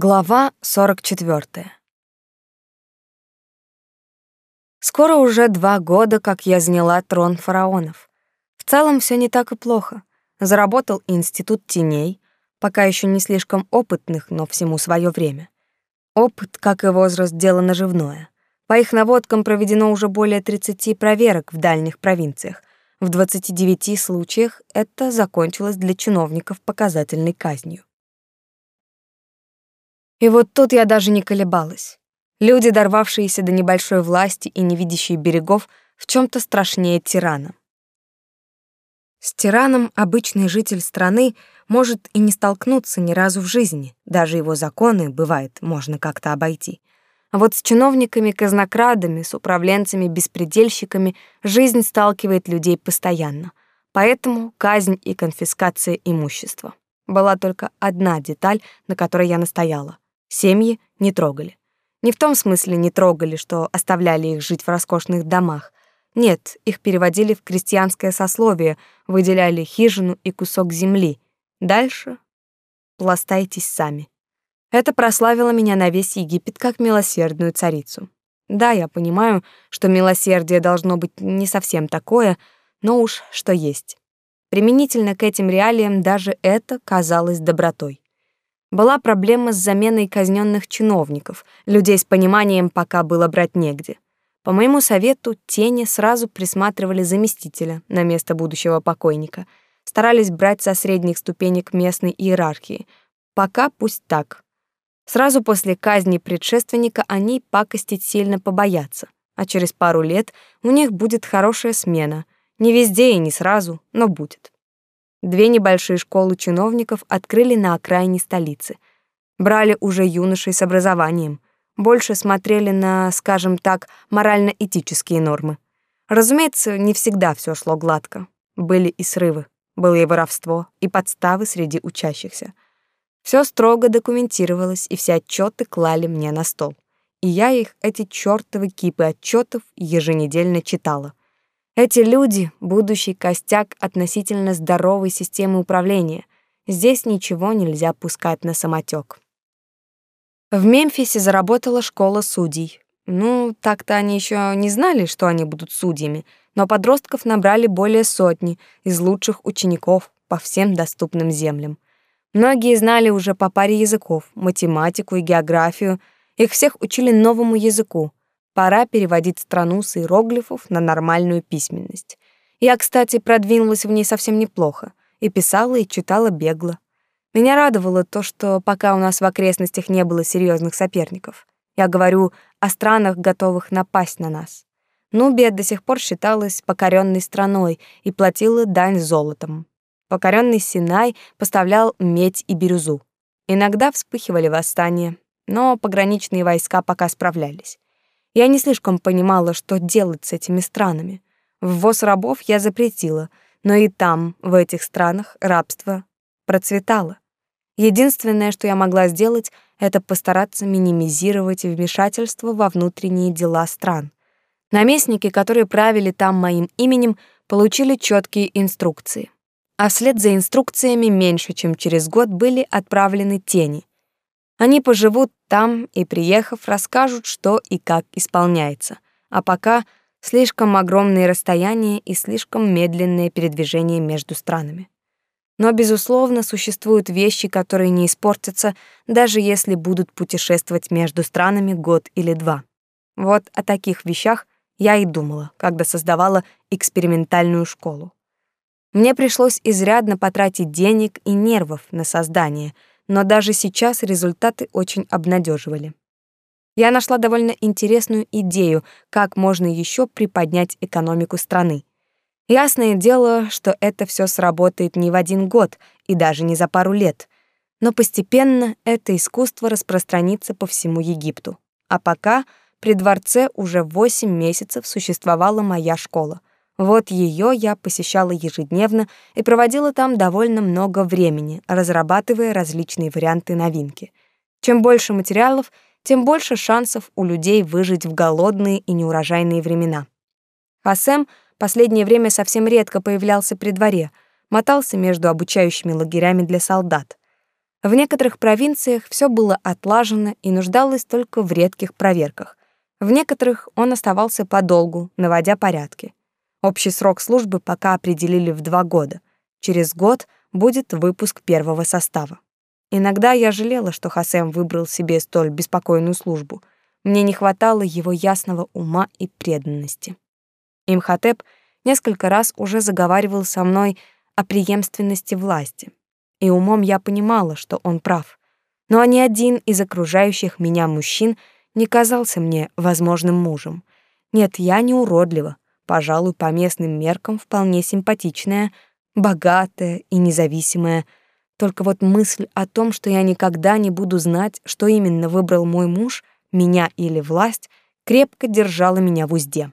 Глава 44. Скоро уже два года, как я заняла трон фараонов. В целом все не так и плохо. Заработал институт теней, пока еще не слишком опытных, но всему свое время. Опыт, как и возраст, дело наживное. По их наводкам проведено уже более 30 проверок в дальних провинциях. В 29 случаях это закончилось для чиновников показательной казнью. И вот тут я даже не колебалась. Люди, дорвавшиеся до небольшой власти и не видящие берегов, в чем то страшнее тирана. С тираном обычный житель страны может и не столкнуться ни разу в жизни, даже его законы, бывает, можно как-то обойти. А вот с чиновниками-казнокрадами, с управленцами-беспредельщиками жизнь сталкивает людей постоянно. Поэтому казнь и конфискация имущества. Была только одна деталь, на которой я настояла — Семьи не трогали. Не в том смысле не трогали, что оставляли их жить в роскошных домах. Нет, их переводили в крестьянское сословие, выделяли хижину и кусок земли. Дальше пластайтесь сами. Это прославило меня на весь Египет как милосердную царицу. Да, я понимаю, что милосердие должно быть не совсем такое, но уж что есть. Применительно к этим реалиям даже это казалось добротой. Была проблема с заменой казненных чиновников, людей с пониманием пока было брать негде. По моему совету, тени сразу присматривали заместителя на место будущего покойника, старались брать со средних ступенек местной иерархии. Пока пусть так. Сразу после казни предшественника они пакостить сильно побоятся, а через пару лет у них будет хорошая смена. Не везде и не сразу, но будет. Две небольшие школы чиновников открыли на окраине столицы. Брали уже юношей с образованием, больше смотрели на, скажем так, морально-этические нормы. Разумеется, не всегда все шло гладко. Были и срывы, было и воровство, и подставы среди учащихся. Все строго документировалось, и все отчеты клали мне на стол. И я их, эти чёртовы кипы отчетов, еженедельно читала. Эти люди — будущий костяк относительно здоровой системы управления. Здесь ничего нельзя пускать на самотек. В Мемфисе заработала школа судей. Ну, так-то они еще не знали, что они будут судьями, но подростков набрали более сотни из лучших учеников по всем доступным землям. Многие знали уже по паре языков, математику и географию. Их всех учили новому языку — Пора переводить страну с иероглифов на нормальную письменность. Я, кстати, продвинулась в ней совсем неплохо. И писала, и читала бегло. Меня радовало то, что пока у нас в окрестностях не было серьезных соперников. Я говорю о странах, готовых напасть на нас. Нубия до сих пор считалась покоренной страной и платила дань золотом. Покоренный Синай поставлял медь и бирюзу. Иногда вспыхивали восстания, но пограничные войска пока справлялись. Я не слишком понимала, что делать с этими странами. Ввоз рабов я запретила, но и там, в этих странах, рабство процветало. Единственное, что я могла сделать, это постараться минимизировать вмешательство во внутренние дела стран. Наместники, которые правили там моим именем, получили четкие инструкции. А вслед за инструкциями меньше, чем через год были отправлены тени. Они поживут там и, приехав, расскажут, что и как исполняется. А пока слишком огромные расстояния и слишком медленное передвижение между странами. Но, безусловно, существуют вещи, которые не испортятся, даже если будут путешествовать между странами год или два. Вот о таких вещах я и думала, когда создавала экспериментальную школу. Мне пришлось изрядно потратить денег и нервов на создание — но даже сейчас результаты очень обнадеживали. Я нашла довольно интересную идею, как можно еще приподнять экономику страны. Ясное дело, что это все сработает не в один год и даже не за пару лет, но постепенно это искусство распространится по всему Египту. А пока при дворце уже 8 месяцев существовала моя школа. Вот ее я посещала ежедневно и проводила там довольно много времени, разрабатывая различные варианты новинки. Чем больше материалов, тем больше шансов у людей выжить в голодные и неурожайные времена. Хасем последнее время совсем редко появлялся при дворе, мотался между обучающими лагерями для солдат. В некоторых провинциях все было отлажено и нуждалось только в редких проверках. В некоторых он оставался подолгу, наводя порядки. Общий срок службы пока определили в два года. Через год будет выпуск первого состава. Иногда я жалела, что Хасем выбрал себе столь беспокойную службу. Мне не хватало его ясного ума и преданности. Имхотеп несколько раз уже заговаривал со мной о преемственности власти. И умом я понимала, что он прав. Но ни один из окружающих меня мужчин не казался мне возможным мужем. Нет, я не уродлива, пожалуй, по местным меркам вполне симпатичная, богатая и независимая. Только вот мысль о том, что я никогда не буду знать, что именно выбрал мой муж, меня или власть, крепко держала меня в узде.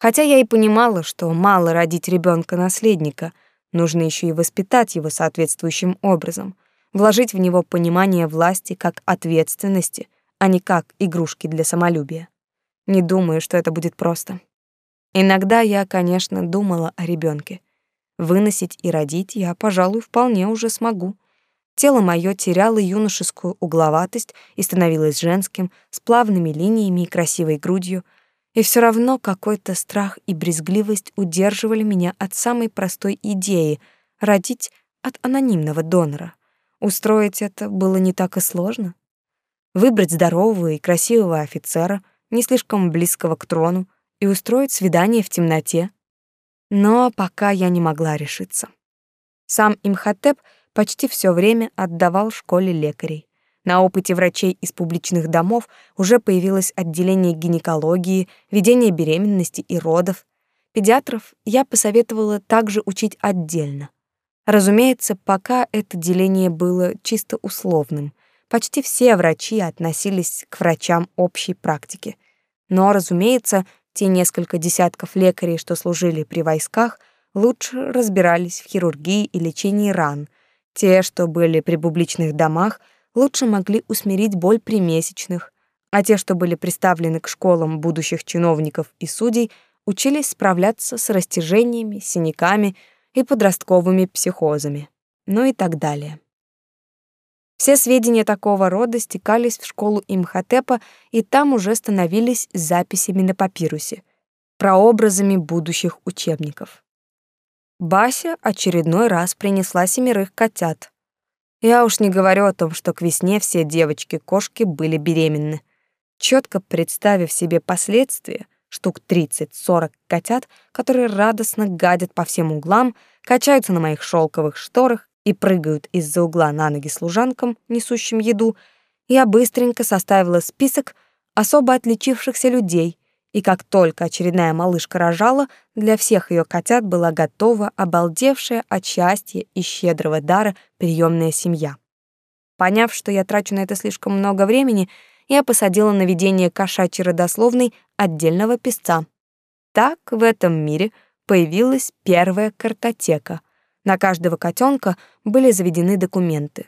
Хотя я и понимала, что мало родить ребенка наследника нужно еще и воспитать его соответствующим образом, вложить в него понимание власти как ответственности, а не как игрушки для самолюбия. Не думаю, что это будет просто. Иногда я, конечно, думала о ребенке. Выносить и родить я, пожалуй, вполне уже смогу. Тело мое теряло юношескую угловатость и становилось женским, с плавными линиями и красивой грудью, и все равно какой-то страх и брезгливость удерживали меня от самой простой идеи — родить от анонимного донора. Устроить это было не так и сложно. Выбрать здорового и красивого офицера, не слишком близкого к трону, и устроить свидание в темноте. Но пока я не могла решиться. Сам Имхотеп почти все время отдавал школе лекарей. На опыте врачей из публичных домов уже появилось отделение гинекологии, ведение беременности и родов. Педиатров я посоветовала также учить отдельно. Разумеется, пока это деление было чисто условным. Почти все врачи относились к врачам общей практики. Но, разумеется, те несколько десятков лекарей, что служили при войсках, лучше разбирались в хирургии и лечении ран. Те, что были при публичных домах, лучше могли усмирить боль при месячных, а те, что были приставлены к школам будущих чиновников и судей, учились справляться с растяжениями, синяками и подростковыми психозами, ну и так далее. Все сведения такого рода стекались в школу Имхотепа и там уже становились записями на папирусе, прообразами будущих учебников. Бася очередной раз принесла семерых котят. Я уж не говорю о том, что к весне все девочки-кошки были беременны. Четко представив себе последствия, штук 30-40 котят, которые радостно гадят по всем углам, качаются на моих шелковых шторах и прыгают из-за угла на ноги служанкам, несущим еду, я быстренько составила список особо отличившихся людей, и как только очередная малышка рожала, для всех ее котят была готова обалдевшая от счастья и щедрого дара приемная семья. Поняв, что я трачу на это слишком много времени, я посадила на ведение кошачьей родословной отдельного песца. Так в этом мире появилась первая картотека. На каждого котенка были заведены документы.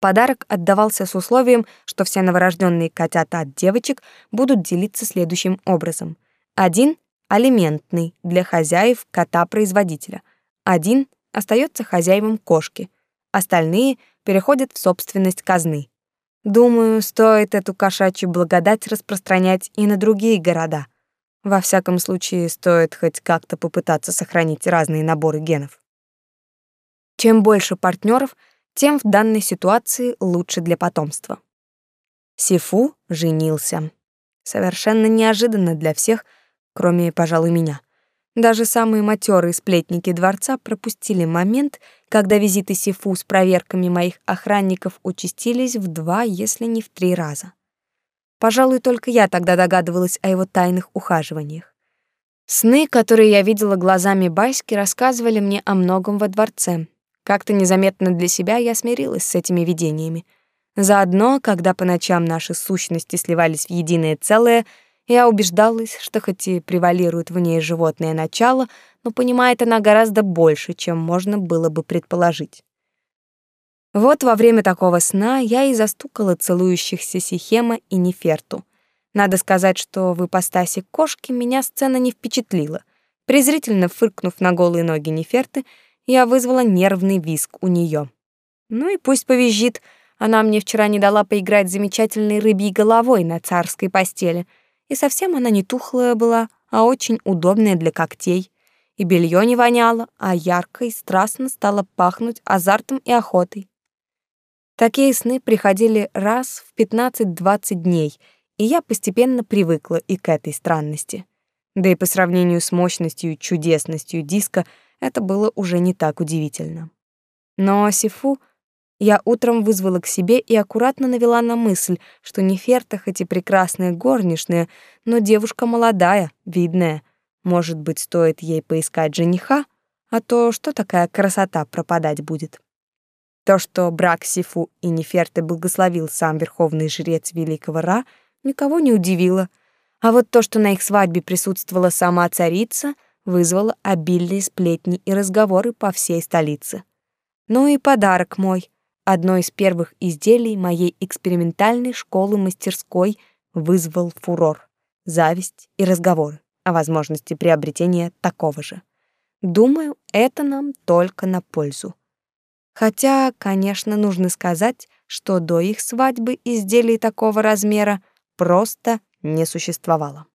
Подарок отдавался с условием, что все новорожденные котята от девочек будут делиться следующим образом. Один — алиментный для хозяев кота-производителя. Один остается хозяевам кошки. Остальные переходят в собственность казны. Думаю, стоит эту кошачью благодать распространять и на другие города. Во всяком случае, стоит хоть как-то попытаться сохранить разные наборы генов. Чем больше партнеров — тем в данной ситуации лучше для потомства. Сифу женился. Совершенно неожиданно для всех, кроме, пожалуй, меня. Даже самые матерые сплетники дворца пропустили момент, когда визиты Сифу с проверками моих охранников участились в два, если не в три раза. Пожалуй, только я тогда догадывалась о его тайных ухаживаниях. Сны, которые я видела глазами Байски, рассказывали мне о многом во дворце, как-то незаметно для себя я смирилась с этими видениями. Заодно, когда по ночам наши сущности сливались в единое целое, я убеждалась, что хоть и превалирует в ней животное начало, но понимает она гораздо больше, чем можно было бы предположить. Вот во время такого сна я и застукала целующихся Сихема и Неферту. Надо сказать, что в ипостаси кошки меня сцена не впечатлила. Презрительно фыркнув на голые ноги Неферты, я вызвала нервный визг у нее. Ну и пусть повизжит, она мне вчера не дала поиграть замечательной рыбьей головой на царской постели, и совсем она не тухлая была, а очень удобная для когтей. И белье не воняло, а ярко и страстно стало пахнуть азартом и охотой. Такие сны приходили раз в 15-20 дней, и я постепенно привыкла и к этой странности. Да и по сравнению с мощностью и чудесностью диска это было уже не так удивительно. Но Сифу я утром вызвала к себе и аккуратно навела на мысль, что Неферта хоть и прекрасная горничная, но девушка молодая, видная. Может быть, стоит ей поискать жениха, а то что такая красота пропадать будет. То, что брак Сифу и Неферты благословил сам верховный жрец великого Ра, никого не удивило. А вот то, что на их свадьбе присутствовала сама царица, вызвало обильные сплетни и разговоры по всей столице. Ну и подарок мой — Одно из первых изделий моей экспериментальной школы-мастерской вызвал фурор, зависть и разговоры о возможности приобретения такого же. Думаю, это нам только на пользу. Хотя, конечно, нужно сказать, что до их свадьбы изделий такого размера просто не существовало.